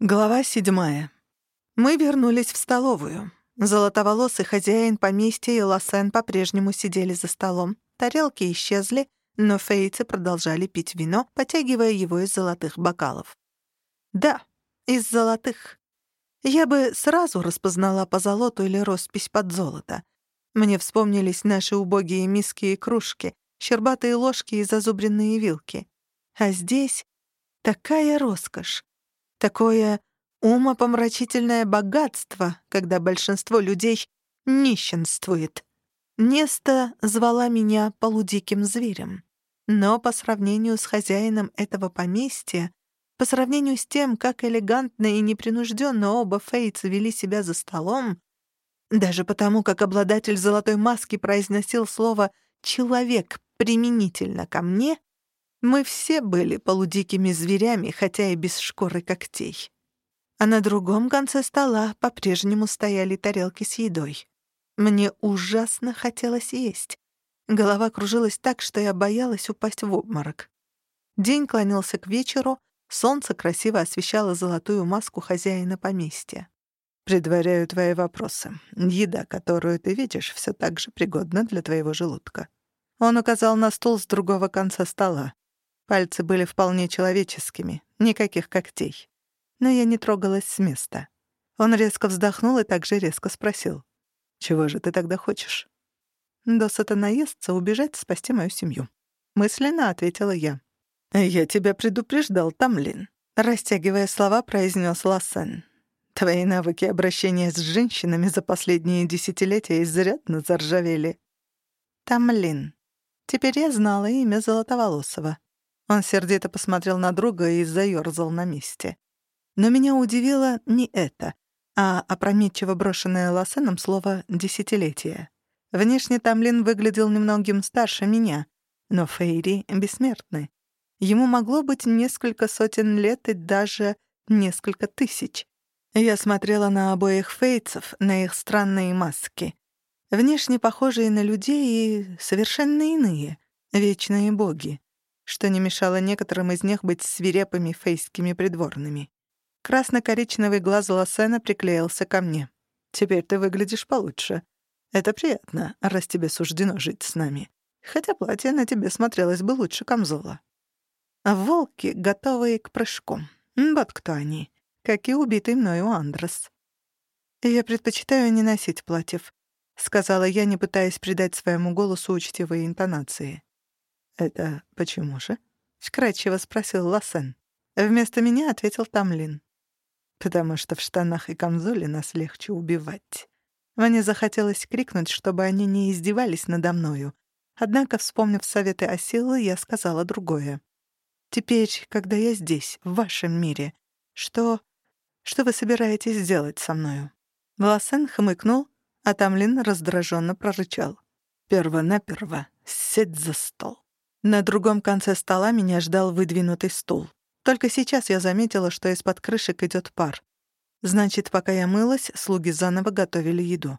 Глава седьмая. Мы вернулись в столовую. Золотоволосый хозяин поместья и Лосен по-прежнему сидели за столом. Тарелки исчезли, но фейцы продолжали пить вино, потягивая его из золотых бокалов. Да, из золотых. Я бы сразу распознала по золоту или роспись под золото. Мне вспомнились наши убогие миски и кружки, щербатые ложки и зазубренные вилки. А здесь такая роскошь. Такое умопомрачительное богатство, когда большинство людей нищенствует. Неста звала меня полудиким зверем. Но по сравнению с хозяином этого поместья, по сравнению с тем, как элегантно и непринужденно оба Фейтса вели себя за столом, даже потому, как обладатель золотой маски произносил слово «человек» применительно ко мне, мы все были полудикими зверями, хотя и без шкуры когтей. А на другом конце стола по-прежнему стояли тарелки с едой. Мне ужасно хотелось есть. Голова кружилась так, что я боялась упасть в обморок. День клонился к вечеру, солнце красиво освещало золотую маску хозяина поместья. «Предваряю твои вопросы. Еда, которую ты видишь, все так же пригодна для твоего желудка». Он указал на стул с другого конца стола. Пальцы были вполне человеческими, никаких когтей. Но я не трогалась с места. Он резко вздохнул и также резко спросил. «Чего же ты тогда хочешь?» «Досыта наесться, убежать, спасти мою семью». Мысленно ответила я. «Я тебя предупреждал, Тамлин», — растягивая слова, произнес Лассен. «Твои навыки обращения с женщинами за последние десятилетия изрядно заржавели». «Тамлин». Теперь я знала имя Золотоволосого. Он сердито посмотрел на друга и заёрзал на месте. Но меня удивило не это, а опрометчиво брошенное Лассеном слово «десятилетие». Внешне Тамлин выглядел немногим старше меня, но Фейри бессмертны. Ему могло быть несколько сотен лет и даже несколько тысяч. Я смотрела на обоих фейцев, на их странные маски. Внешне похожие на людей и совершенно иные, вечные боги что не мешало некоторым из них быть свирепыми фейскими придворными. Красно-коричневый глаз Лосена приклеился ко мне. «Теперь ты выглядишь получше. Это приятно, раз тебе суждено жить с нами. Хотя платье на тебе смотрелось бы лучше камзола». Волки, готовые к прыжку. Вот кто они. Как и убитый мною Андрес. «Я предпочитаю не носить платьев», — сказала я, не пытаясь придать своему голосу учтивые интонации. «Это почему же?» — вкрадчиво спросил Лассен. Вместо меня ответил Тамлин. «Потому что в штанах и камзоле нас легче убивать». Мне захотелось крикнуть, чтобы они не издевались надо мною. Однако, вспомнив советы Осилы, я сказала другое. «Теперь, когда я здесь, в вашем мире, что... что вы собираетесь сделать со мною?» Лассен хмыкнул, а Тамлин раздраженно прорычал. «Перво-наперво сеть за стол». На другом конце стола меня ждал выдвинутый стул. Только сейчас я заметила, что из-под крышек идет пар. Значит, пока я мылась, слуги заново готовили еду.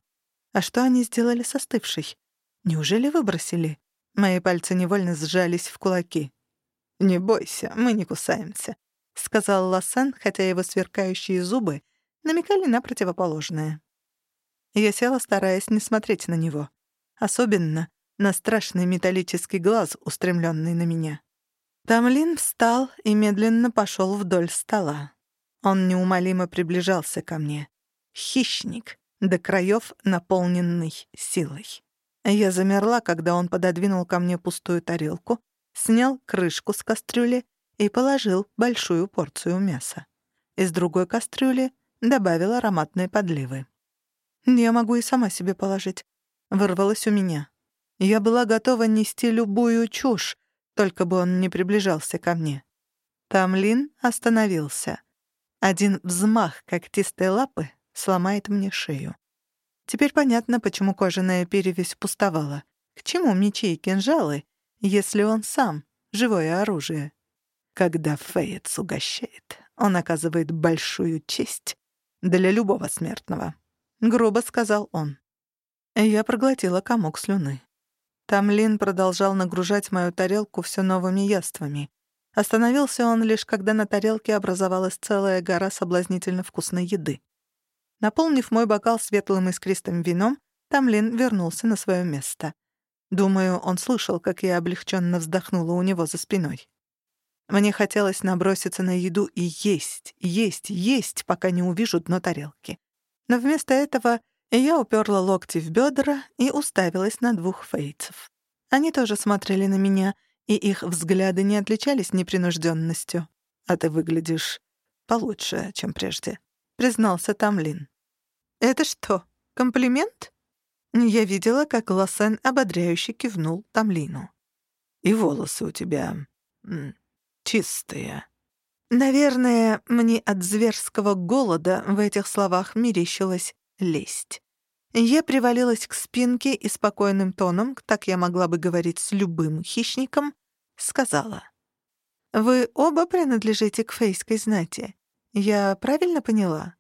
А что они сделали с остывшей? Неужели выбросили? Мои пальцы невольно сжались в кулаки. «Не бойся, мы не кусаемся», — сказал Лассен, хотя его сверкающие зубы намекали на противоположное. Я села, стараясь не смотреть на него. Особенно на страшный металлический глаз, устремленный на меня. Тамлин встал и медленно пошел вдоль стола. Он неумолимо приближался ко мне. Хищник, до краев наполненный силой. Я замерла, когда он пододвинул ко мне пустую тарелку, снял крышку с кастрюли и положил большую порцию мяса. Из другой кастрюли добавил ароматные подливы. «Я могу и сама себе положить», — вырвалось у меня. Я была готова нести любую чушь, только бы он не приближался ко мне. Тамлин остановился. Один взмах когтистой лапы сломает мне шею. Теперь понятно, почему кожаная перевязь пустовала. К чему мечи и кинжалы, если он сам — живое оружие? Когда Фейец угощает, он оказывает большую честь для любого смертного. Грубо сказал он. Я проглотила комок слюны. Тамлин продолжал нагружать мою тарелку все новыми яствами. Остановился он лишь, когда на тарелке образовалась целая гора соблазнительно вкусной еды. Наполнив мой бокал светлым искристым вином, Тамлин вернулся на свое место. Думаю, он слышал, как я облегченно вздохнула у него за спиной. Мне хотелось наброситься на еду и есть, есть, есть, пока не увижу дно тарелки. Но вместо этого я уперла локти в бедра и уставилась на двух фейцев. Они тоже смотрели на меня, и их взгляды не отличались непринужденностью. «А ты выглядишь получше, чем прежде», — признался Тамлин. «Это что, комплимент?» Я видела, как Лосен ободряюще кивнул Тамлину. «И волосы у тебя чистые». Наверное, мне от зверского голода в этих словах мерещилась лесть. Я привалилась к спинке и спокойным тоном, так я могла бы говорить с любым хищником, сказала. «Вы оба принадлежите к фейской знати. Я правильно поняла?»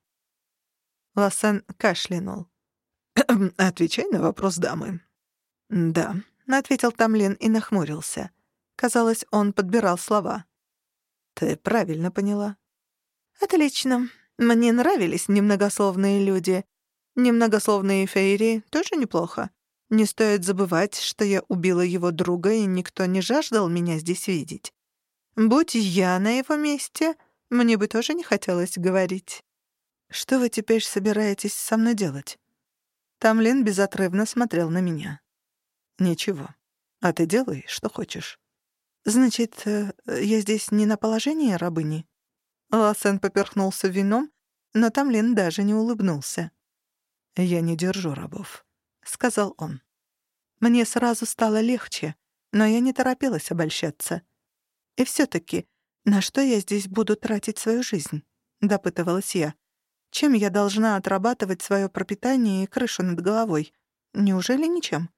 Лассен кашлянул. «Отвечай на вопрос дамы». «Да», — ответил Тамлин и нахмурился. Казалось, он подбирал слова. «Ты правильно поняла». «Отлично. Мне нравились немногословные люди. Немногословные фейри тоже неплохо. Не стоит забывать, что я убила его друга, и никто не жаждал меня здесь видеть. Будь я на его месте, мне бы тоже не хотелось говорить. Что вы теперь собираетесь со мной делать? Тамлин безотрывно смотрел на меня. Ничего. А ты делай, что хочешь. Значит, э, я здесь не на положении рабыни? Лассен поперхнулся вином, но Тамлин даже не улыбнулся. «Я не держу рабов», — сказал он. Мне сразу стало легче, но я не торопилась обольщаться. «И все-таки, на что я здесь буду тратить свою жизнь?» — допытывалась я. «Чем я должна отрабатывать свое пропитание и крышу над головой? Неужели ничем?»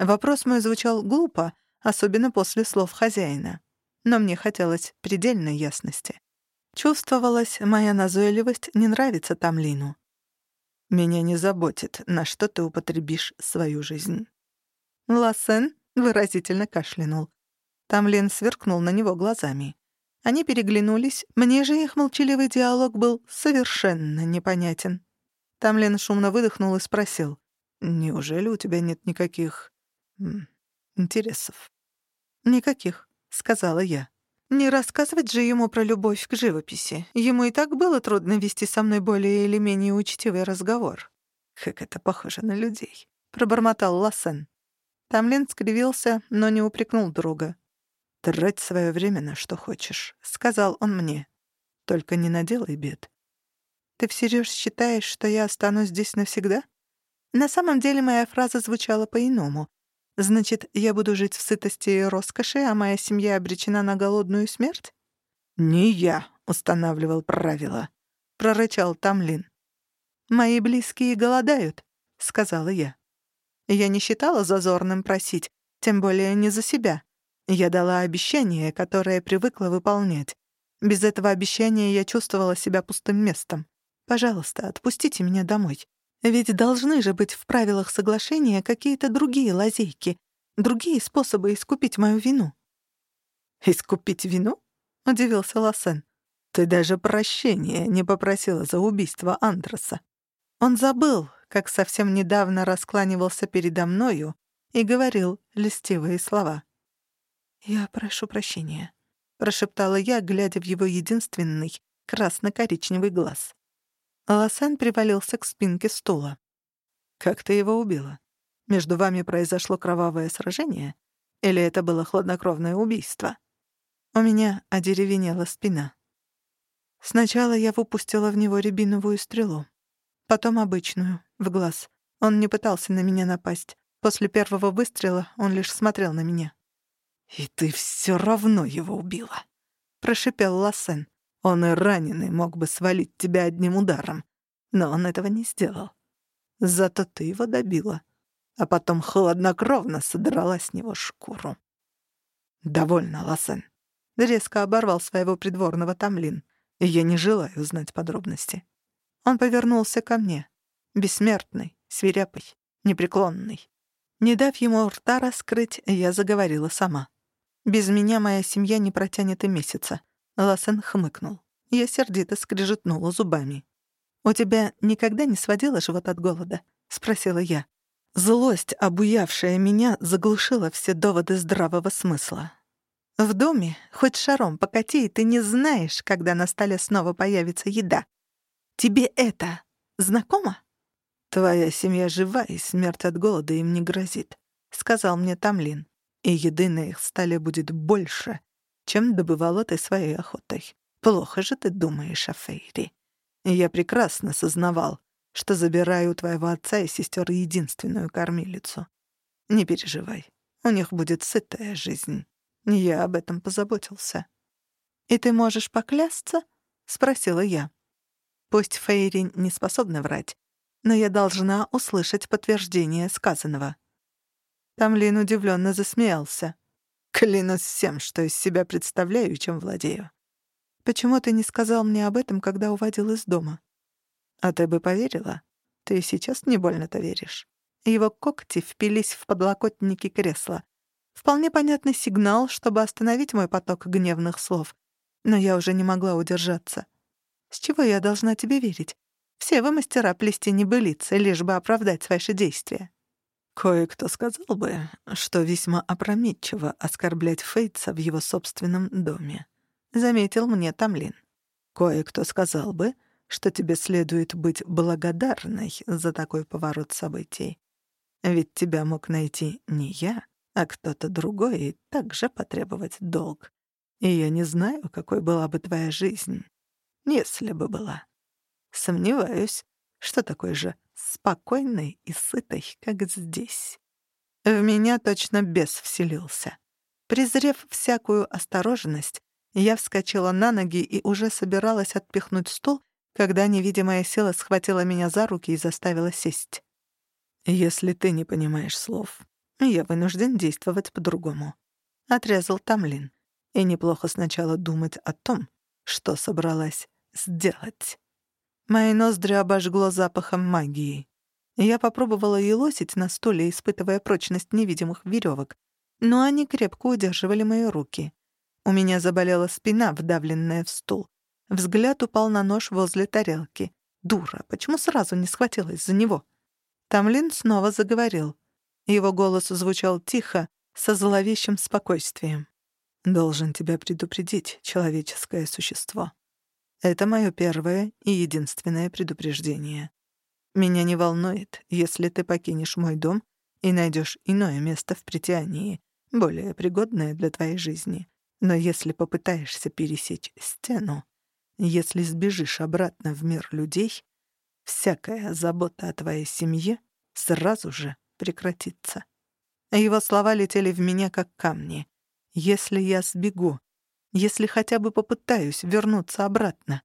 Вопрос мой звучал глупо, особенно после слов хозяина. Но мне хотелось предельной ясности. Чувствовалась, моя назойливость не нравится Тамлину. Меня не заботит, на что ты употребишь свою жизнь». Лассен выразительно кашлянул. Тамлин сверкнул на него глазами. Они переглянулись, мне же их молчаливый диалог был совершенно непонятен. Тамлин шумно выдохнул и спросил, «Неужели у тебя нет никаких... интересов?» «Никаких», — сказала я. Не рассказывать же ему про любовь к живописи. Ему и так было трудно вести со мной более или менее учтивый разговор. «Как это похоже на людей», — пробормотал Лассен. Тамлин скривился, но не упрекнул друга. «Трать свое время на что хочешь», — сказал он мне. «Только не наделай бед». «Ты всерьез считаешь, что я останусь здесь навсегда?» На самом деле моя фраза звучала по-иному. Значит, я буду жить в сытости и роскоши, а моя семья обречена на голодную смерть? Не я устанавливал правила, прорычал Тамлин. Мои близкие голодают, сказала я. Я не считала зазорным просить, тем более не за себя. Я дала обещание, которое привыкла выполнять. Без этого обещания я чувствовала себя пустым местом. Пожалуйста, отпустите меня домой. Ведь должны же быть в правилах соглашения какие-то другие лазейки, другие способы искупить мою вину. «Искупить вину?» — удивился Лассен. «Ты даже прощения не попросила за убийство Андреса». Он забыл, как совсем недавно раскланивался передо мною и говорил льстивые слова. «Я прошу прощения», — прошептала я, глядя в его единственный красно-коричневый глаз. Лосен привалился к спинке стула. «Как ты его убила? Между вами произошло кровавое сражение? Или это было хладнокровное убийство?» У меня одеревенела спина. Сначала я выпустила в него рябиновую стрелу. Потом обычную, в глаз. Он не пытался на меня напасть. После первого выстрела он лишь смотрел на меня. «И ты все равно его убила», — прошипел Лассен. Он и раненый мог бы свалить тебя одним ударом, но он этого не сделал. Зато ты его добила, а потом хладнокровно содрала с него шкуру. «Довольно, Лассен», — резко оборвал своего придворного Тамлин, я не желаю узнать подробности. Он повернулся ко мне, бессмертный, свирепый, непреклонный. Не дав ему рта раскрыть, я заговорила сама. Без меня моя семья не протянет и месяца. Лассен хмыкнул. Я сердито скрежетнула зубами. «У тебя никогда не сводило живот от голода?» — спросила я. Злость, обуявшая меня, заглушила все доводы здравого смысла. В доме хоть шаром покати, ты не знаешь, когда на столе снова появится еда. Тебе это знакомо? «Твоя семья жива, и смерть от голода им не грозит», — сказал мне Тамлин. «И еды на их столе будет больше, чем добывала ты своей охотой. Плохо же ты думаешь о Фейри. Я прекрасно сознавал, что забираю у твоего отца и сестер единственную кормилицу. Не переживай, у них будет сытая жизнь. Я об этом позаботился». «И ты можешь поклясться?» — спросила я. Пусть Фейри не способна врать, но я должна услышать подтверждение сказанного. Тамлин удивленно засмеялся. «Клянусь всем, что из себя представляю чем владею. Почему ты не сказал мне об этом, когда уводил из дома? А ты бы поверила? Ты сейчас не больно-то веришь». Его когти впились в подлокотники кресла. Вполне понятный сигнал, чтобы остановить мой поток гневных слов. Но я уже не могла удержаться. С чего я должна тебе верить? Все вы мастера плести небылицы, лишь бы оправдать ваши действия». Кое-кто сказал бы, что весьма опрометчиво оскорблять Фейтса в его собственном доме. Заметил мне Тамлин. Кое-кто сказал бы, что тебе следует быть благодарной за такой поворот событий. Ведь тебя мог найти не я, а кто-то другой и также потребовать долг. И я не знаю, какой была бы твоя жизнь, если бы была. Сомневаюсь, что такой же спокойный и сытый, как здесь. В меня точно бес вселился. Презрев всякую осторожность, я вскочила на ноги и уже собиралась отпихнуть стул, когда невидимая сила схватила меня за руки и заставила сесть. «Если ты не понимаешь слов, я вынужден действовать по-другому», — отрезал Тамлин. «И неплохо сначала думать о том, что собралась сделать». Мои ноздри обожгло запахом магии. Я попробовала елозить на стуле, испытывая прочность невидимых веревок, но они крепко удерживали мои руки. У меня заболела спина, вдавленная в стул. Взгляд упал на нож возле тарелки. Дура, почему сразу не схватилась за него? Тамлин снова заговорил. Его голос звучал тихо, со зловещим спокойствием. «Должен тебя предупредить, человеческое существо. Это мое первое и единственное предупреждение. Меня не волнует, если ты покинешь мой дом и найдешь иное место в притянии, более пригодное для твоей жизни. Но если попытаешься пересечь стену, если сбежишь обратно в мир людей, всякая забота о твоей семье сразу же прекратится. Его слова летели в меня, как камни. Если я сбегу, если хотя бы попытаюсь вернуться обратно,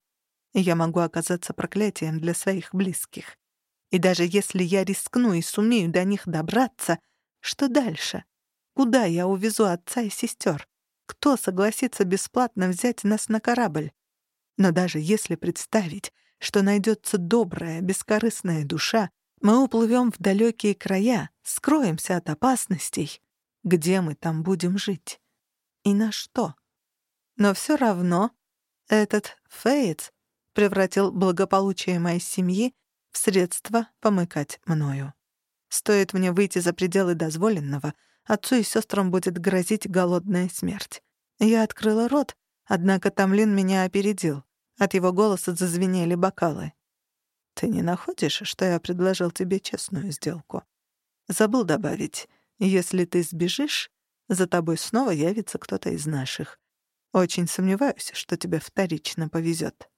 я могу оказаться проклятием для своих близких. И даже если я рискну и сумею до них добраться, что дальше? Куда я увезу отца и сестер? Кто согласится бесплатно взять нас на корабль? Но даже если представить, что найдется добрая, бескорыстная душа, мы уплывем в далекие края, скроемся от опасностей. Где мы там будем жить? И на что? Но все равно этот Фейтс превратил благополучие моей семьи в средство помыкать мною. Стоит мне выйти за пределы дозволенного, отцу и сестрам будет грозить голодная смерть. Я открыла рот, однако Тамлин меня опередил. От его голоса зазвенели бокалы. «Ты не находишь, что я предложил тебе честную сделку? Забыл добавить, если ты сбежишь, за тобой снова явится кто-то из наших. Очень сомневаюсь, что тебе вторично повезет.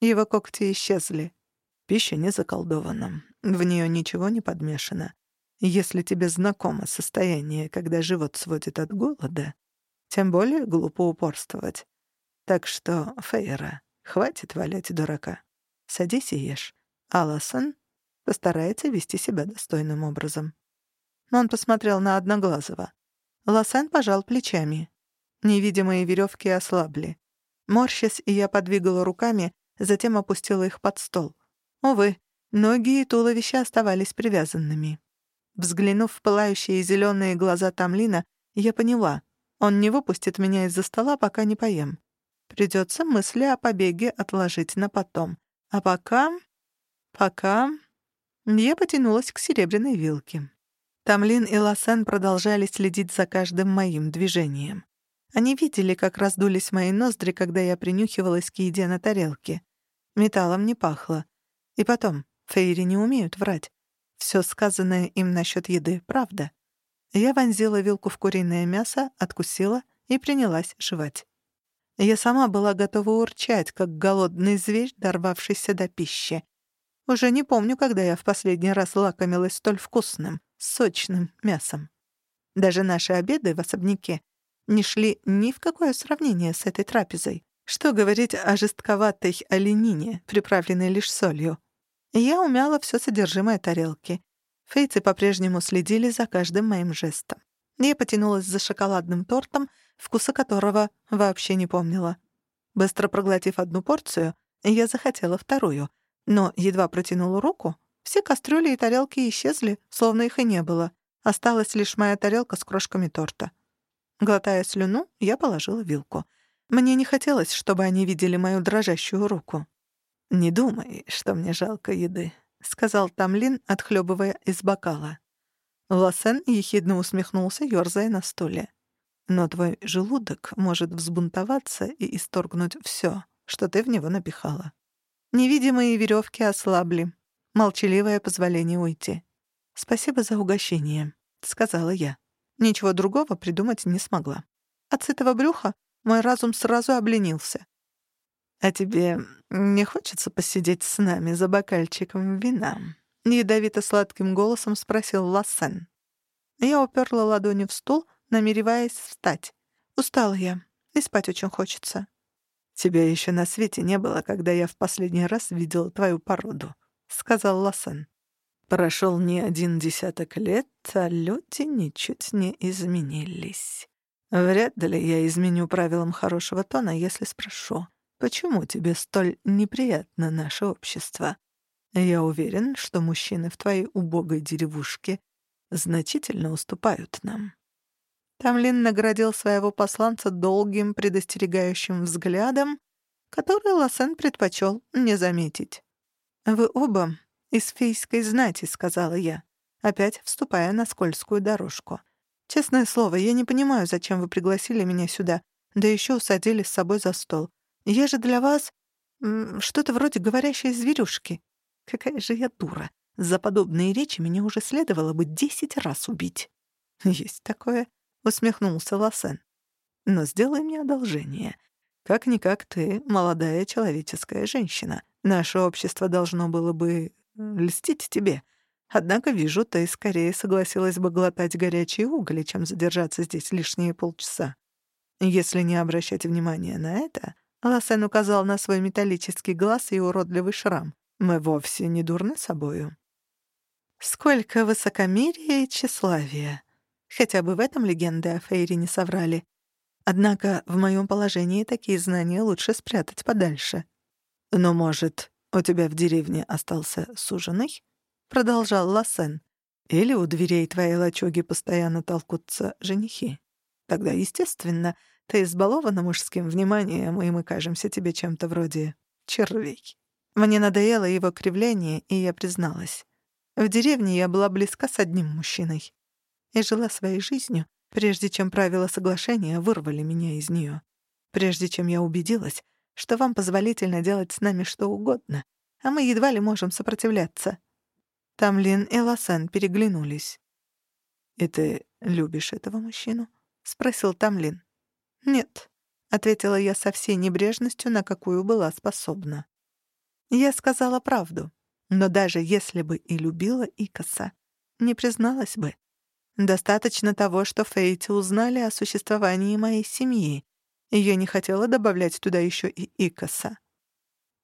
Его когти исчезли. Пища не заколдована. В нее ничего не подмешано. Если тебе знакомо состояние, когда живот сводит от голода, тем более глупо упорствовать. Так что, Фейра, хватит валять дурака. Садись и ешь. Алласон постарается вести себя достойным образом. Он посмотрел на Одноглазого. Лосен пожал плечами. Невидимые веревки ослабли. Морщась, я подвигала руками, затем опустила их под стол. Увы, ноги и туловище оставались привязанными. Взглянув в пылающие зеленые глаза Тамлина, я поняла, Он не выпустит меня из-за стола, пока не поем. Придется мысли о побеге отложить на потом. А пока... пока... Я потянулась к серебряной вилке. Тамлин и Лосен продолжали следить за каждым моим движением. Они видели, как раздулись мои ноздри, когда я принюхивалась к еде на тарелке. Металлом не пахло. И потом, фейри не умеют врать. Все сказанное им насчет еды — правда. Я вонзила вилку в куриное мясо, откусила и принялась жевать. Я сама была готова урчать, как голодный зверь, дорвавшийся до пищи. Уже не помню, когда я в последний раз лакомилась столь вкусным, сочным мясом. Даже наши обеды в особняке не шли ни в какое сравнение с этой трапезой. Что говорить о жестковатой оленине, приправленной лишь солью. Я умяла все содержимое тарелки. Фейцы по-прежнему следили за каждым моим жестом. Я потянулась за шоколадным тортом, вкуса которого вообще не помнила. Быстро проглотив одну порцию, я захотела вторую, но едва протянула руку, все кастрюли и тарелки исчезли, словно их и не было. Осталась лишь моя тарелка с крошками торта. Глотая слюну, я положила вилку. Мне не хотелось, чтобы они видели мою дрожащую руку. «Не думай, что мне жалко еды», — сказал Тамлин, отхлебывая из бокала. Лосен ехидно усмехнулся, ёрзая на стуле. «Но твой желудок может взбунтоваться и исторгнуть всё, что ты в него напихала». Невидимые верёвки ослабли. Молчаливое позволение уйти. «Спасибо за угощение», — сказала я. Ничего другого придумать не смогла. От сытого брюха мой разум сразу обленился. «А тебе не хочется посидеть с нами за бокальчиком вина?» — ядовито-сладким голосом спросил Лассен. Я уперла ладони в стул, намереваясь встать. Устала я, и спать очень хочется. «Тебя еще на свете не было, когда я в последний раз видел твою породу», — сказал Лассен. «Прошел не один десяток лет, а люди ничуть не изменились. Вряд ли я изменю правилам хорошего тона, если спрошу, почему тебе столь неприятно наше общество?» Я уверен, что мужчины в твоей убогой деревушке значительно уступают нам». Тамлин наградил своего посланца долгим предостерегающим взглядом, который Лосен предпочел не заметить. «Вы оба из фейской знати», — сказала я, опять вступая на скользкую дорожку. «Честное слово, я не понимаю, зачем вы пригласили меня сюда, да еще усадили с собой за стол. Я же для вас что-то вроде говорящей зверюшки. Какая же я дура. За подобные речи меня уже следовало бы десять раз убить. Есть такое, усмехнулся Лосен. Но сделай мне одолжение. Как-никак ты молодая человеческая женщина. Наше общество должно было бы льстить тебе. Однако, вижу, ты скорее согласилась бы глотать горячие угли, чем задержаться здесь лишние полчаса. Если не обращать внимания на это, Лосен указал на свой металлический глаз и уродливый шрам. Мы вовсе не дурны собою. Сколько высокомерия и тщеславия. Хотя бы в этом легенды о Фейре не соврали. Однако в моем положении такие знания лучше спрятать подальше. «Но, может, у тебя в деревне остался суженый?» — продолжал Лассен. «Или у дверей твоей лачуги постоянно толкутся женихи? Тогда, естественно, ты избалована мужским вниманием, и мы кажемся тебе чем-то вроде червей». Мне надоело его кривление, и я призналась. В деревне я была близка с одним мужчиной и жила своей жизнью, прежде чем правила соглашения вырвали меня из нее. Прежде чем я убедилась, что вам позволительно делать с нами что угодно, а мы едва ли можем сопротивляться. Тамлин и Лосен переглянулись. «И ты любишь этого мужчину?» — спросил Тамлин. «Нет», — ответила я со всей небрежностью, на какую была способна. Я сказала правду, но даже если бы и любила Икоса, не призналась бы. Достаточно того, что Фейти узнали о существовании моей семьи, я не хотела добавлять туда еще и Икоса.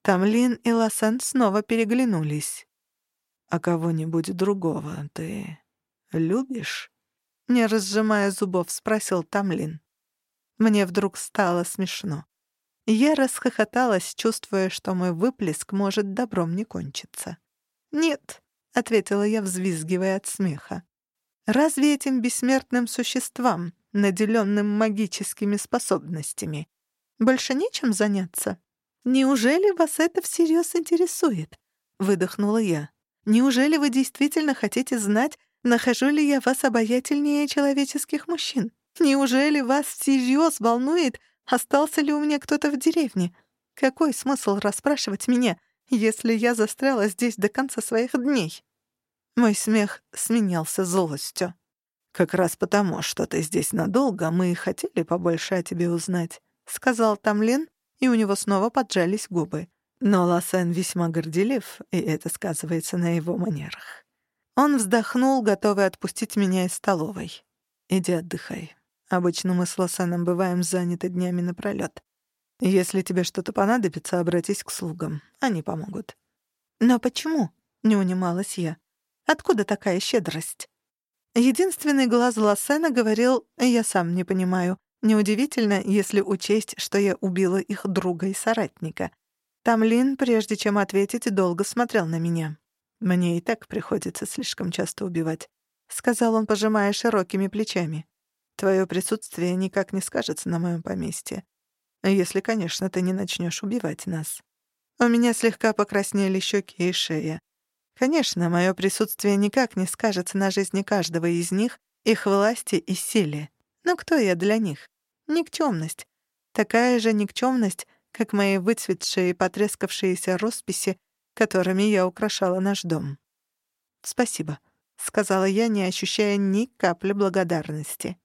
Тамлин и Ласан снова переглянулись. «А кого-нибудь другого ты любишь?» Не разжимая зубов, спросил Тамлин. Мне вдруг стало смешно. Я расхохоталась, чувствуя, что мой выплеск может добром не кончиться. «Нет», — ответила я, взвизгивая от смеха. Разве этим бессмертным существам, наделенным магическими способностями, больше нечем заняться? Неужели вас это всерьез интересует? Выдохнула я. Неужели вы действительно хотите знать, нахожу ли я вас обаятельнее человеческих мужчин? Неужели вас всерьез волнует, остался ли у меня кто-то в деревне? Какой смысл расспрашивать меня, если я застряла здесь до конца своих дней? Мой смех сменялся злостью. «Как раз потому, что ты здесь надолго, мы и хотели побольше о тебе узнать», — сказал Тамлин, и у него снова поджались губы. Но Лассен весьма горделив, и это сказывается на его манерах. Он вздохнул, готовый отпустить меня из столовой. «Иди отдыхай. Обычно мы с Лассеном бываем заняты днями напролёт. Если тебе что-то понадобится, обратись к слугам. Они помогут». «Но почему?» — не унималась я. Откуда такая щедрость? Единственный глаз Лассена говорил «я сам не понимаю». Неудивительно, если учесть, что я убила их друга и соратника. Тамлин, прежде чем ответить, долго смотрел на меня. «Мне и так приходится слишком часто убивать», — сказал он, пожимая широкими плечами. «Твое присутствие никак не скажется на моем поместье. Если, конечно, ты не начнешь убивать нас». У меня слегка покраснели щеки и шея. Конечно, мое присутствие никак не скажется на жизни каждого из них, их власти и силе. Но кто я для них? Никчемность. Такая же никчемность, как мои выцветшие и потрескавшиеся росписи, которыми я украшала наш дом. «Спасибо», — сказала я, не ощущая ни капли благодарности.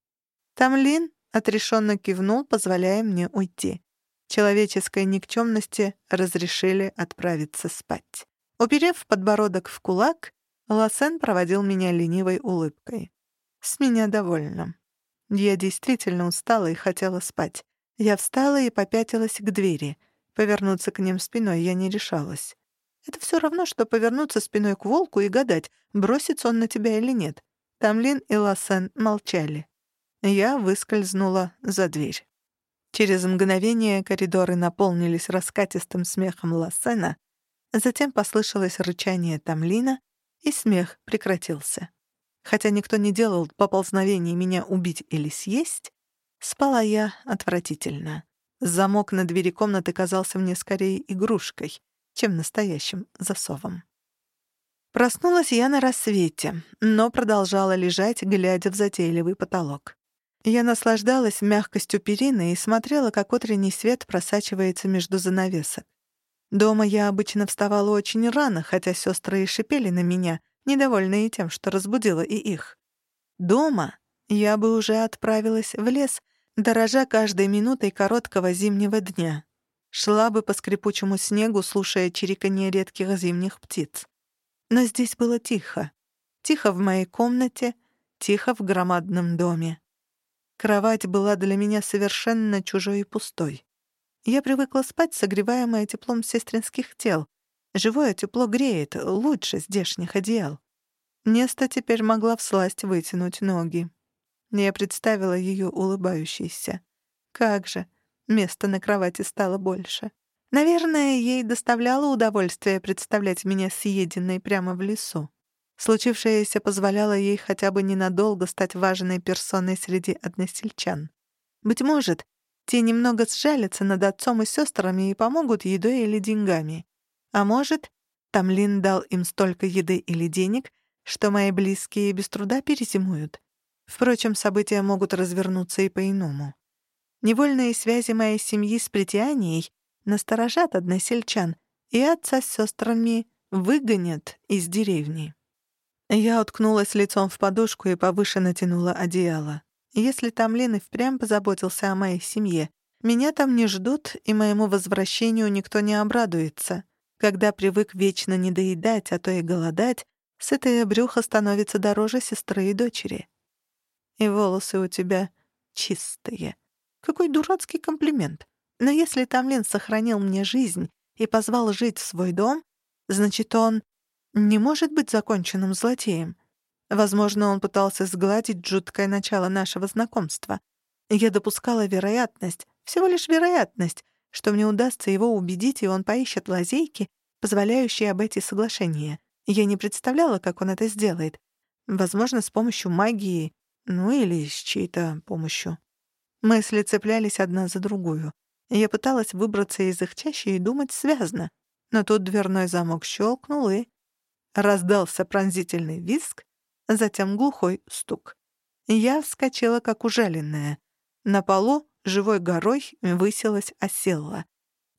Тамлин отрешенно кивнул, позволяя мне уйти. Человеческой никчемности разрешили отправиться спать. Уперев подбородок в кулак, Лассен проводил меня ленивой улыбкой. С меня довольно. Я действительно устала и хотела спать. Я встала и попятилась к двери. Повернуться к ним спиной я не решалась. Это все равно, что повернуться спиной к волку и гадать, бросится он на тебя или нет. Тамлин и Лассен молчали. Я выскользнула за дверь. Через мгновение коридоры наполнились раскатистым смехом Лассена, Затем послышалось рычание Тамлина, и смех прекратился. Хотя никто не делал поползновений меня убить или съесть, спала я отвратительно. Замок на двери комнаты казался мне скорее игрушкой, чем настоящим засовом. Проснулась я на рассвете, но продолжала лежать, глядя в затейливый потолок. Я наслаждалась мягкостью перины и смотрела, как утренний свет просачивается между занавесок. Дома я обычно вставала очень рано, хотя сестры и шипели на меня, недовольные тем, что разбудила и их. Дома я бы уже отправилась в лес, дорожа каждой минутой короткого зимнего дня. Шла бы по скрипучему снегу, слушая чириканье редких зимних птиц. Но здесь было тихо. Тихо в моей комнате, тихо в громадном доме. Кровать была для меня совершенно чужой и пустой. Я привыкла спать, согреваемая теплом сестринских тел. Живое тепло греет, лучше здешних одеял. Неста теперь могла всласть вытянуть ноги. Я представила ее улыбающейся. Как же, места на кровати стало больше. Наверное, ей доставляло удовольствие представлять меня съеденной прямо в лесу. Случившееся позволяло ей хотя бы ненадолго стать важной персоной среди односельчан. Быть может, те немного сжалятся над отцом и сестрами и помогут едой или деньгами. А может, Тамлин дал им столько еды или денег, что мои близкие без труда перезимуют. Впрочем, события могут развернуться и по-иному. Невольные связи моей семьи с притянией насторожат односельчан, и отца с сестрами выгонят из деревни. Я уткнулась лицом в подушку и повыше натянула одеяло. Если Тамлин и впрямь позаботился о моей семье, меня там не ждут, и моему возвращению никто не обрадуется. Когда привык вечно недоедать, а то и голодать, сытое брюхо становится дороже сестры и дочери. И волосы у тебя чистые. Какой дурацкий комплимент. Но если Тамлин сохранил мне жизнь и позвал жить в свой дом, значит, он не может быть законченным злодеем. Возможно, он пытался сгладить жуткое начало нашего знакомства. Я допускала вероятность, всего лишь вероятность, что мне удастся его убедить, и он поищет лазейки, позволяющие обойти соглашение. Я не представляла, как он это сделает. Возможно, с помощью магии, ну или с чьей-то помощью. Мысли цеплялись одна за другую. Я пыталась выбраться из их чащи и думать связно. Но тут дверной замок щелкнул и... Раздался пронзительный визг, затем глухой стук. Я вскочила, как ужаленная. На полу живой горой высилась осела.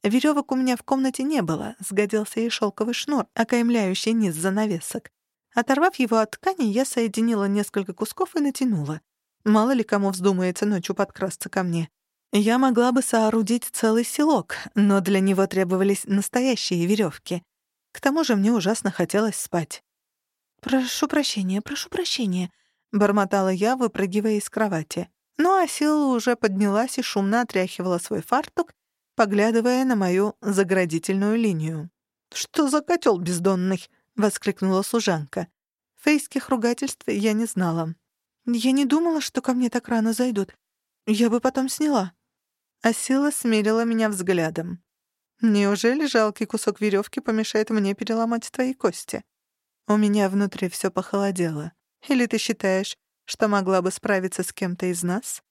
Веревок у меня в комнате не было, сгодился и шелковый шнур, окаймляющий низ занавесок. Оторвав его от ткани, я соединила несколько кусков и натянула. Мало ли кому вздумается ночью подкрасться ко мне. Я могла бы соорудить целый селок, но для него требовались настоящие веревки. К тому же мне ужасно хотелось спать. «Прошу прощения, прошу прощения», — бормотала я, выпрыгивая из кровати. Ну а Сила уже поднялась и шумно отряхивала свой фартук, поглядывая на мою заградительную линию. «Что за котел бездонный?» — воскликнула служанка. Фейских ругательств я не знала. «Я не думала, что ко мне так рано зайдут. Я бы потом сняла». А сила смерила меня взглядом. «Неужели жалкий кусок веревки помешает мне переломать твои кости?» У меня внутри все похолодело. Или ты считаешь, что могла бы справиться с кем-то из нас?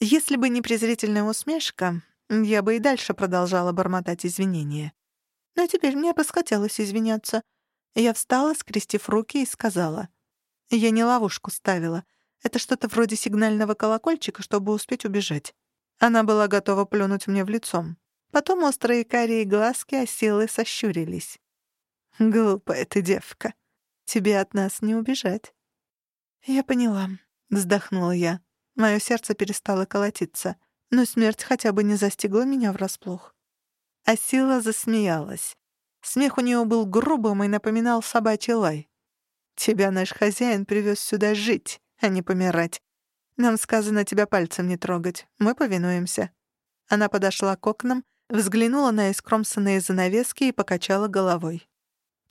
Если бы не презрительная усмешка, я бы и дальше продолжала бормотать извинения. Но теперь мне бы хотелось извиняться. Я встала, скрестив руки, и сказала. Я не ловушку ставила. Это что-то вроде сигнального колокольчика, чтобы успеть убежать. Она была готова плюнуть мне в лицо. Потом острые карие глазки осилы сощурились. «Глупая ты девка. Тебе от нас не убежать». «Я поняла», — вздохнула я. Моё сердце перестало колотиться, но смерть хотя бы не застигла меня врасплох. Асила засмеялась. Смех у нее был грубым и напоминал собачий лай. «Тебя наш хозяин привез сюда жить, а не помирать. Нам сказано тебя пальцем не трогать. Мы повинуемся». Она подошла к окнам, взглянула на искромсанные занавески и покачала головой.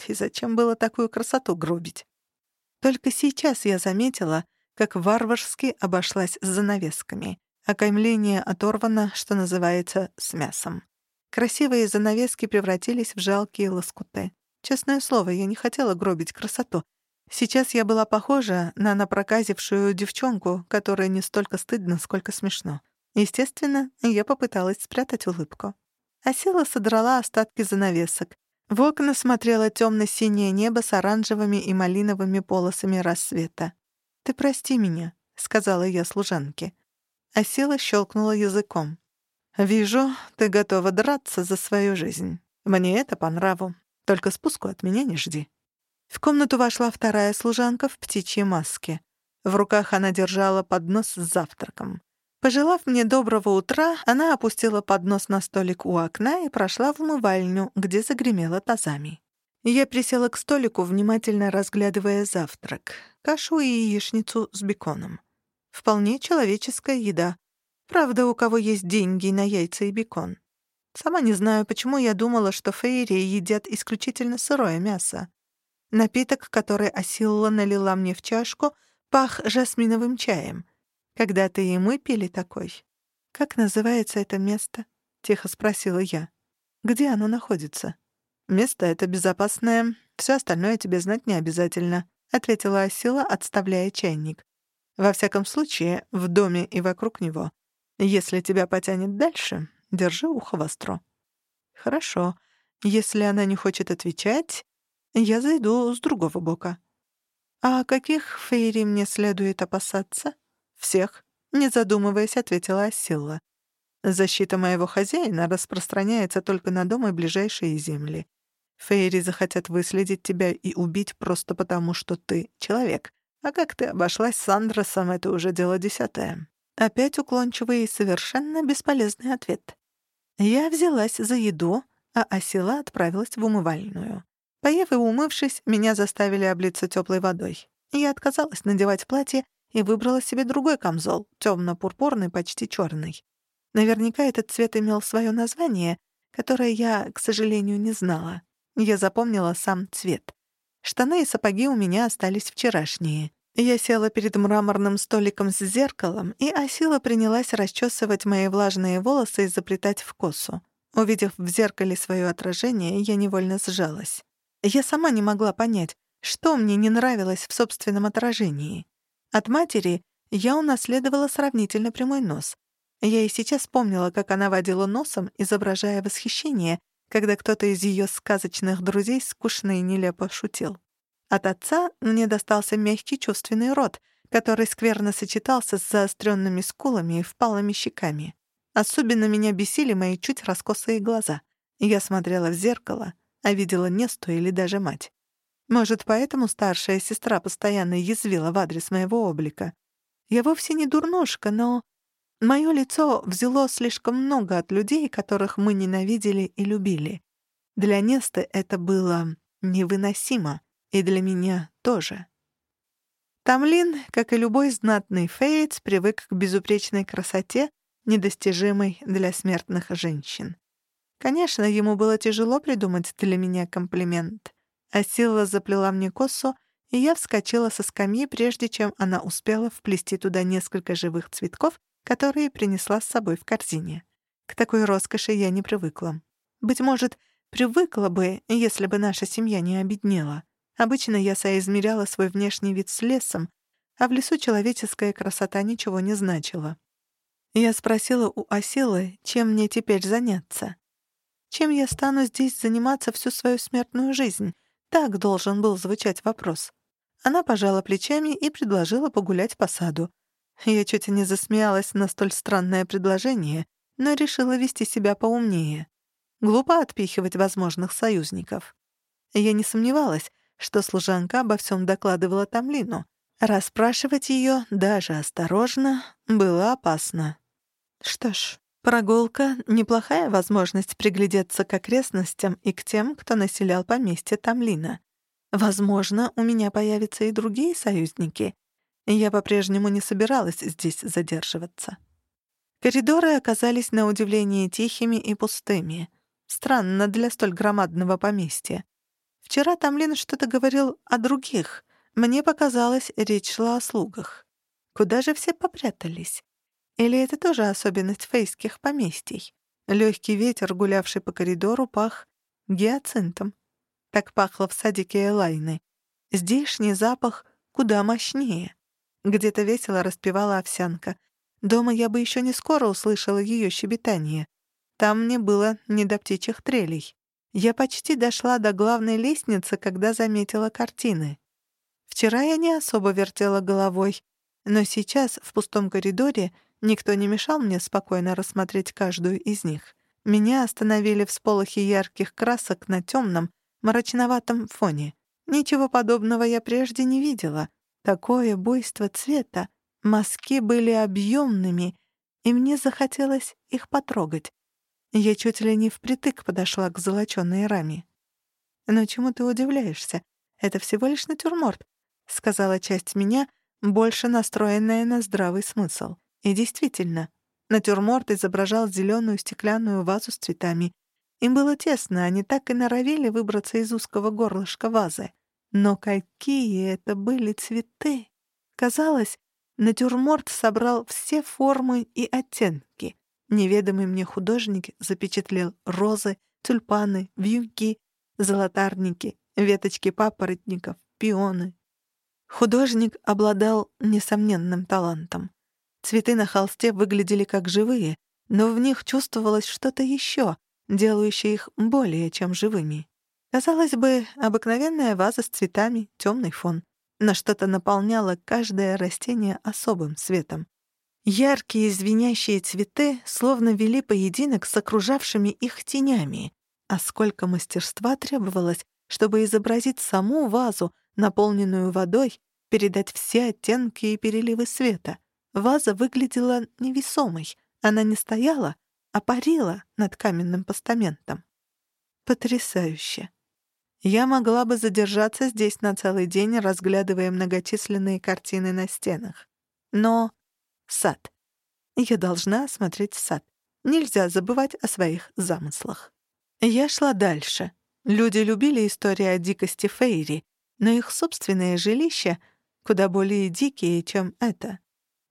«Ты зачем было такую красоту грубить?» Только сейчас я заметила, как варварски обошлась с занавесками. Окаймление оторвано, что называется, с мясом. Красивые занавески превратились в жалкие лоскуты. Честное слово, я не хотела гробить красоту. Сейчас я была похожа на напроказившую девчонку, которая не столько стыдно, сколько смешно. Естественно, я попыталась спрятать улыбку. Асила содрала остатки занавесок. В окна смотрело темно-синее небо с оранжевыми и малиновыми полосами рассвета. «Ты прости меня», — сказала я служанке. Асила щелкнула языком. «Вижу, ты готова драться за свою жизнь. Мне это по нраву. Только спуску от меня не жди». В комнату вошла вторая служанка в птичьей маске. В руках она держала поднос с завтраком. Пожелав мне доброго утра, она опустила поднос на столик у окна и прошла в умывальню, где загремела тазами. Я присела к столику, внимательно разглядывая завтрак. Кашу и яичницу с беконом. Вполне человеческая еда, Правда, у кого есть деньги на яйца и бекон. Сама не знаю, почему я думала, что фейри едят исключительно сырое мясо. Напиток, который Асилла налила мне в чашку, пах жасминовым чаем. Когда-то и мы пили такой. «Как называется это место?» — тихо спросила я. «Где оно находится?» «Место это безопасное. Все остальное тебе знать не обязательно», — ответила Асила, отставляя чайник. «Во всяком случае, в доме и вокруг него. Если тебя потянет дальше, держи ухо востро. Хорошо. Если она не хочет отвечать, я зайду с другого бока. А каких фейри мне следует опасаться? Всех, не задумываясь, ответила Асилла. Защита моего хозяина распространяется только на дом и ближайшие земли. Фейри захотят выследить тебя и убить просто потому, что ты человек. А как ты обошлась с Андросом, это уже дело десятое. Опять уклончивый и совершенно бесполезный ответ. Я взялась за еду, а Асила отправилась в умывальную. Поев и умывшись, меня заставили облиться теплой водой. Я отказалась надевать платье и выбрала себе другой камзол, темно-пурпурный, почти черный. Наверняка этот цвет имел свое название, которое я, к сожалению, не знала. Я запомнила сам цвет. Штаны и сапоги у меня остались вчерашние. Я села перед мраморным столиком с зеркалом, и Асила принялась расчесывать мои влажные волосы и заплетать в косу. Увидев в зеркале свое отражение, я невольно сжалась. Я сама не могла понять, Что мне не нравилось в собственном отражении? От матери я унаследовала сравнительно прямой нос. Я и сейчас помнила, как она водила носом, изображая восхищение, когда кто-то из ее сказочных друзей скучно и нелепо шутил. От отца мне достался мягкий чувственный рот, который скверно сочетался с заостренными скулами и впалыми щеками. Особенно меня бесили мои чуть раскосые глаза. Я смотрела в зеркало, а видела Несту или даже мать. Может, поэтому старшая сестра постоянно язвила в адрес моего облика. Я вовсе не дурнушка, но мое лицо взяло слишком много от людей, которых мы ненавидели и любили. Для Несты это было невыносимо, и для меня тоже. Тамлин, как и любой знатный фейц, привык к безупречной красоте, недостижимой для смертных женщин. Конечно, ему было тяжело придумать для меня комплимент — Асила заплела мне косу, и я вскочила со скамьи, прежде чем она успела вплести туда несколько живых цветков, которые принесла с собой в корзине. К такой роскоши я не привыкла. Быть может, привыкла бы, если бы наша семья не обеднела. Обычно я соизмеряла свой внешний вид с лесом, а в лесу человеческая красота ничего не значила. Я спросила у Асилы, чем мне теперь заняться. Чем я стану здесь заниматься всю свою смертную жизнь? Так должен был звучать вопрос. Она пожала плечами и предложила погулять по саду. Я чуть не засмеялась на столь странное предложение, но решила вести себя поумнее. Глупо отпихивать возможных союзников. Я не сомневалась, что служанка обо всем докладывала Тамлину. Расспрашивать ее, даже осторожно, было опасно. Что ж, Прогулка — неплохая возможность приглядеться к окрестностям и к тем, кто населял поместье Тамлина. Возможно, у меня появятся и другие союзники. Я по-прежнему не собиралась здесь задерживаться. Коридоры оказались на удивление тихими и пустыми. Странно для столь громадного поместья. Вчера Тамлин что-то говорил о других. Мне показалось, речь шла о слугах. Куда же все попрятались? Или это тоже особенность фейских поместий? Легкий ветер, гулявший по коридору, пах гиацинтом. Так пахло в садике Элайны. Здешний запах куда мощнее. Где-то весело распевала овсянка. Дома я бы еще не скоро услышала ее щебетание. Там мне было не до птичьих трелей. Я почти дошла до главной лестницы, когда заметила картины. Вчера я не особо вертела головой, но сейчас в пустом коридоре Никто не мешал мне спокойно рассмотреть каждую из них. Меня остановили всполохи ярких красок на темном, мрачноватом фоне. Ничего подобного я прежде не видела. Такое буйство цвета. Мазки были объемными, и мне захотелось их потрогать. Я чуть ли не впритык подошла к золочёной раме. «Но чему ты удивляешься? Это всего лишь натюрморт», — сказала часть меня, больше настроенная на здравый смысл. И действительно, натюрморт изображал зеленую стеклянную вазу с цветами. Им было тесно, они так и норовили выбраться из узкого горлышка вазы. Но какие это были цветы! Казалось, натюрморт собрал все формы и оттенки. Неведомый мне художник запечатлел розы, тюльпаны, вьюнки, золотарники, веточки папоротников, пионы. Художник обладал несомненным талантом. Цветы на холсте выглядели как живые, но в них чувствовалось что-то еще, делающее их более чем живыми. Казалось бы, обыкновенная ваза с цветами, темный фон, но что-то наполняло каждое растение особым светом. Яркие звенящие цветы словно вели поединок с окружавшими их тенями. А сколько мастерства требовалось, чтобы изобразить саму вазу, наполненную водой, передать все оттенки и переливы света — Ваза выглядела невесомой. Она не стояла, а парила над каменным постаментом. Потрясающе. Я могла бы задержаться здесь на целый день, разглядывая многочисленные картины на стенах. Но сад. Я должна осмотреть сад. Нельзя забывать о своих замыслах. Я шла дальше. Люди любили истории о дикости Фейри, но их собственные жилища куда более дикие, чем это.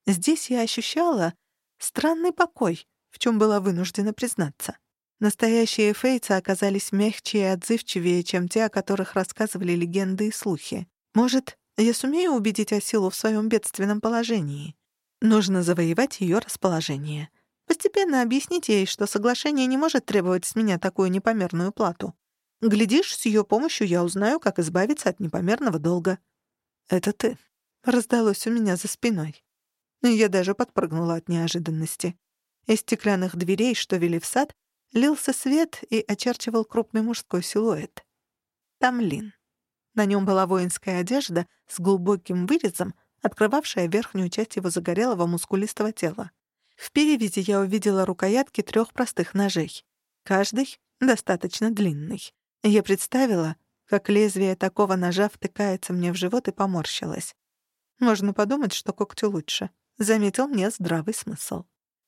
Здесь я ощущала странный покой, в чем была вынуждена признаться. Настоящие фейцы оказались мягче и отзывчивее, чем те, о которых рассказывали легенды и слухи. Может, я сумею убедить Асилу в своем бедственном положении? Нужно завоевать ее расположение. Постепенно объяснить ей, что соглашение не может требовать с меня такую непомерную плату. Глядишь, с ее помощью я узнаю, как избавиться от непомерного долга. «Это ты», — раздалось у меня за спиной. Я даже подпрыгнула от неожиданности. Из стеклянных дверей, что вели в сад, лился свет и очерчивал крупный мужской силуэт. Тамлин. На нем была воинская одежда с глубоким вырезом, открывавшая верхнюю часть его загорелого мускулистого тела. В перевязи я увидела рукоятки трех простых ножей. Каждый достаточно длинный. Я представила, как лезвие такого ножа втыкается мне в живот и поморщилась. Можно подумать, что когти лучше. Заметил мне здравый смысл.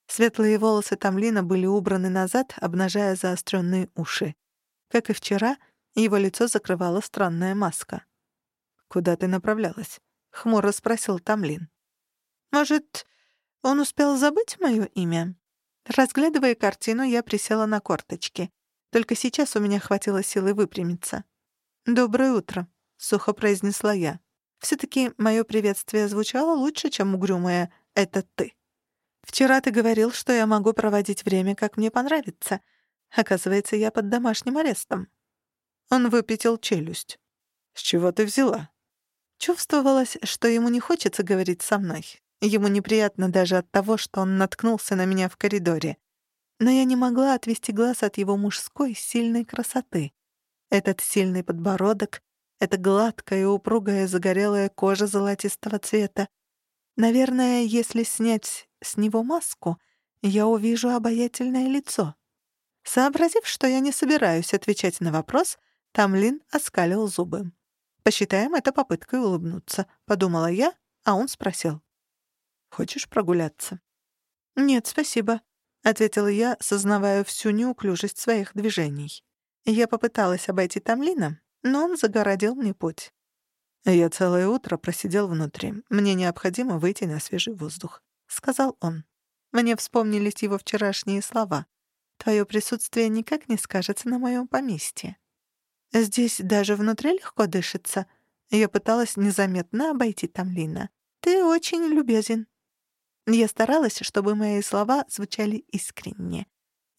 Светлые волосы Тамлина были убраны назад, обнажая заостренные уши. Как и вчера, его лицо закрывала странная маска. «Куда ты направлялась?» — хмуро спросил Тамлин. «Может, он успел забыть мое имя?» Разглядывая картину, я присела на корточки. Только сейчас у меня хватило силы выпрямиться. «Доброе утро», — сухо произнесла я. «Все-таки мое приветствие звучало лучше, чем угрюмое «это ты». Вчера ты говорил, что я могу проводить время, как мне понравится. Оказывается, я под домашним арестом». Он выпятил челюсть. «С чего ты взяла?» Чувствовалось, что ему не хочется говорить со мной. Ему неприятно даже от того, что он наткнулся на меня в коридоре но я не могла отвести глаз от его мужской сильной красоты. Этот сильный подбородок, эта гладкая упругая загорелая кожа золотистого цвета. Наверное, если снять с него маску, я увижу обаятельное лицо. Сообразив, что я не собираюсь отвечать на вопрос, Тамлин оскалил зубы. «Посчитаем это попыткой улыбнуться», — подумала я, а он спросил. «Хочешь прогуляться?» «Нет, спасибо», — ответила я, сознавая всю неуклюжесть своих движений. Я попыталась обойти Тамлина, но он загородил мне путь. «Я целое утро просидел внутри. Мне необходимо выйти на свежий воздух», — сказал он. Мне вспомнились его вчерашние слова. «Твое присутствие никак не скажется на моем поместье». «Здесь даже внутри легко дышится». Я пыталась незаметно обойти Тамлина. «Ты очень любезен». Я старалась, чтобы мои слова звучали искренне.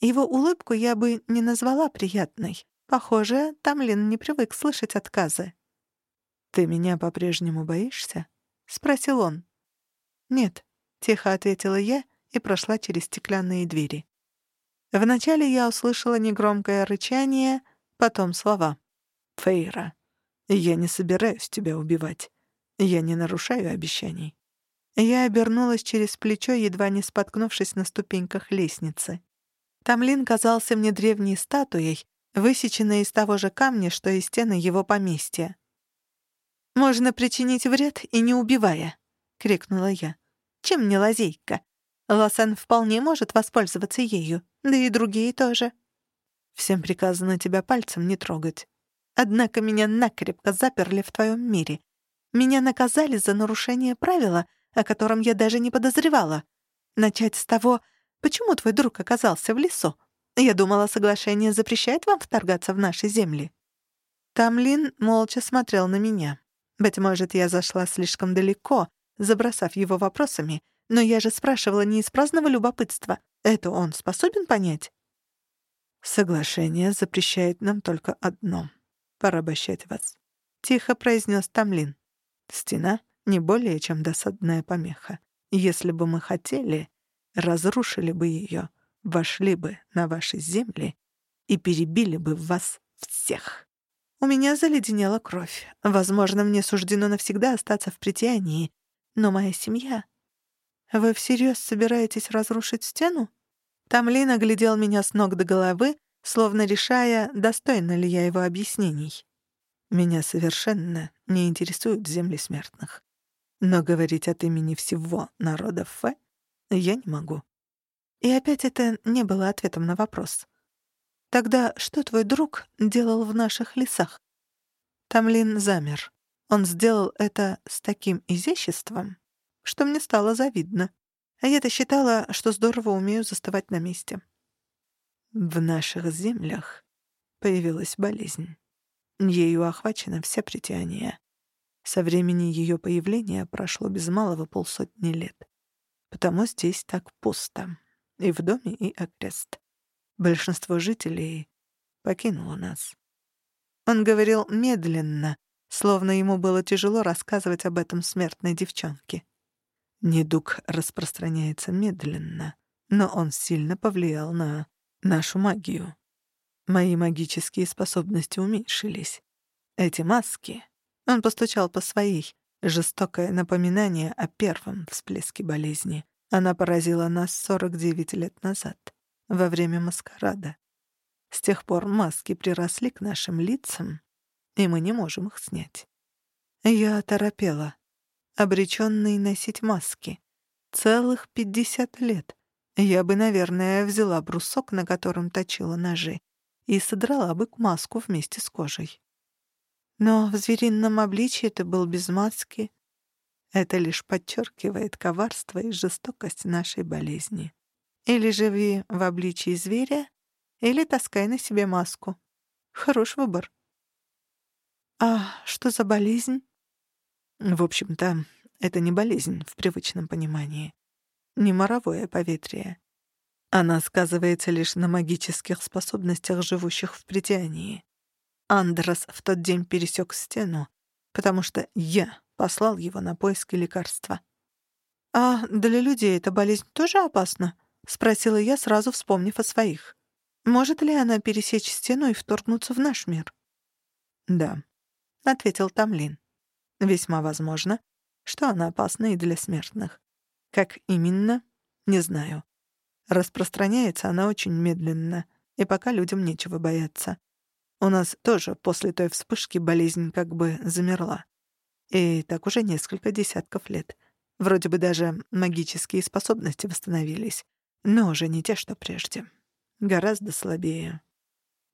Его улыбку я бы не назвала приятной. Похоже, Тамлин не привык слышать отказы. «Ты меня по-прежнему боишься?» — спросил он. «Нет», — тихо ответила я и прошла через стеклянные двери. Вначале я услышала негромкое рычание, потом слова. «Фейра, я не собираюсь тебя убивать. Я не нарушаю обещаний». Я обернулась через плечо, едва не споткнувшись на ступеньках лестницы. Тамлин казался мне древней статуей, высеченной из того же камня, что и стены его поместья. «Можно причинить вред и не убивая», — крикнула я. «Чем не лазейка? Лосен вполне может воспользоваться ею, да и другие тоже». «Всем приказано тебя пальцем не трогать. Однако меня накрепко заперли в твоем мире. Меня наказали за нарушение правила — о котором я даже не подозревала. Начать с того, почему твой друг оказался в лесу. Я думала, соглашение запрещает вам вторгаться в наши земли». Тамлин молча смотрел на меня. Быть может, я зашла слишком далеко, забросав его вопросами, но я же спрашивала не из праздного любопытства. Это он способен понять? «Соглашение запрещает нам только одно — порабощать вас», — тихо произнес Тамлин. «Стена не более чем досадная помеха. Если бы мы хотели, разрушили бы ее, вошли бы на ваши земли и перебили бы вас всех. У меня заледенела кровь. Возможно, мне суждено навсегда остаться в притянии, но моя семья... Вы всерьез собираетесь разрушить стену? Тамлин оглядел меня с ног до головы, словно решая, достойна ли я его объяснений. Меня совершенно не интересуют земли смертных. Но говорить от имени всего народа Ф я не могу. И опять это не было ответом на вопрос. «Тогда что твой друг делал в наших лесах?» Тамлин замер. Он сделал это с таким изяществом, что мне стало завидно. А я-то считала, что здорово умею заставать на месте. В наших землях появилась болезнь. Ею охвачена вся притяние. Со времени ее появления прошло без малого полсотни лет. Потому здесь так пусто. И в доме, и окрест. Большинство жителей покинуло нас. Он говорил медленно, словно ему было тяжело рассказывать об этом смертной девчонке. Недуг распространяется медленно, но он сильно повлиял на нашу магию. Мои магические способности уменьшились. Эти маски... Он постучал по своей. Жестокое напоминание о первом всплеске болезни. Она поразила нас 49 лет назад, во время маскарада. С тех пор маски приросли к нашим лицам, и мы не можем их снять. Я оторопела, обречённый носить маски. Целых пятьдесят лет. Я бы, наверное, взяла брусок, на котором точила ножи, и содрала бы маску вместе с кожей. Но в зверином обличье это был без маски. Это лишь подчеркивает коварство и жестокость нашей болезни. Или живи в обличии зверя, или таскай на себе маску. Хорош выбор. А что за болезнь? В общем-то, это не болезнь в привычном понимании. Не моровое поветрие. Она сказывается лишь на магических способностях живущих в притянии. Андрос в тот день пересек стену, потому что я послал его на поиски лекарства. «А для людей эта болезнь тоже опасна?» — спросила я, сразу вспомнив о своих. «Может ли она пересечь стену и вторгнуться в наш мир?» «Да», — ответил Тамлин. «Весьма возможно, что она опасна и для смертных. Как именно, не знаю. Распространяется она очень медленно, и пока людям нечего бояться. У нас тоже после той вспышки болезнь как бы замерла. И так уже несколько десятков лет. Вроде бы даже магические способности восстановились, но уже не те, что прежде. Гораздо слабее.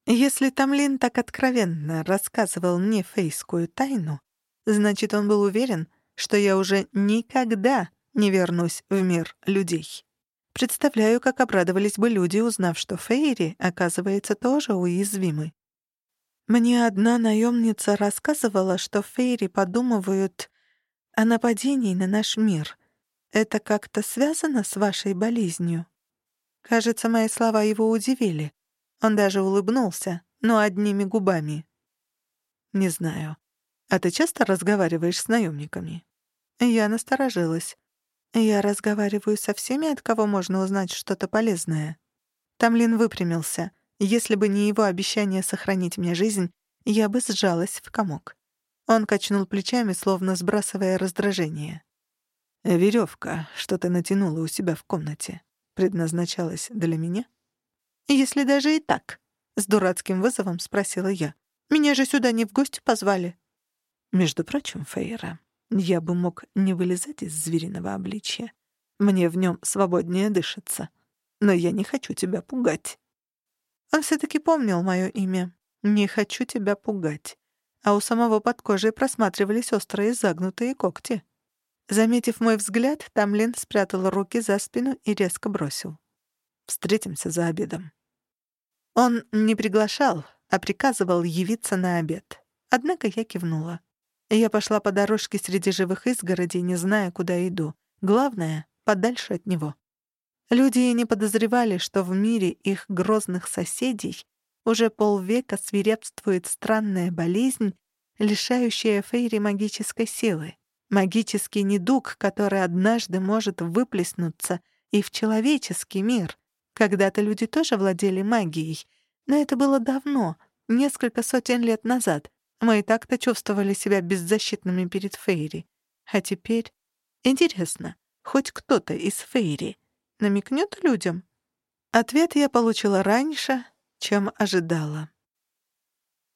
Если Тамлин так откровенно рассказывал мне фейскую тайну, значит, он был уверен, что я уже никогда не вернусь в мир людей. Представляю, как обрадовались бы люди, узнав, что Фейри, оказывается, тоже уязвимы. Мне одна наемница рассказывала, что Фейри подумывают о нападении на наш мир. Это как-то связано с вашей болезнью? Кажется, мои слова его удивили. Он даже улыбнулся, но одними губами. Не знаю. А ты часто разговариваешь с наемниками? Я насторожилась. Я разговариваю со всеми, от кого можно узнать что-то полезное. Тамлин выпрямился. Если бы не его обещание сохранить мне жизнь, я бы сжалась в комок. Он качнул плечами, словно сбрасывая раздражение. «Верёвка, что ты натянула у себя в комнате, предназначалась для меня?» «Если даже и так», — с дурацким вызовом спросила я. «Меня же сюда не в гости позвали». «Между прочим, Фейра, я бы мог не вылезать из звериного обличья. Мне в нем свободнее дышится. Но я не хочу тебя пугать. Он все-таки помнил мое имя. Не хочу тебя пугать. А у самого под кожей просматривались острые загнутые когти. Заметив мой взгляд, Тамлин спрятал руки за спину и резко бросил. «Встретимся за обедом». Он не приглашал, а приказывал явиться на обед. Однако я кивнула. Я пошла по дорожке среди живых изгородей, не зная, куда иду. Главное — подальше от него. Люди и не подозревали, что в мире их грозных соседей уже полвека свирепствует странная болезнь, лишающая Фейри магической силы. Магический недуг, который однажды может выплеснуться и в человеческий мир. Когда-то люди тоже владели магией, но это было давно, несколько сотен лет назад, мы и так-то чувствовали себя беззащитными перед Фейри. А теперь... Интересно, хоть кто-то из Фейри намекнет людям? Ответ я получила раньше, чем ожидала.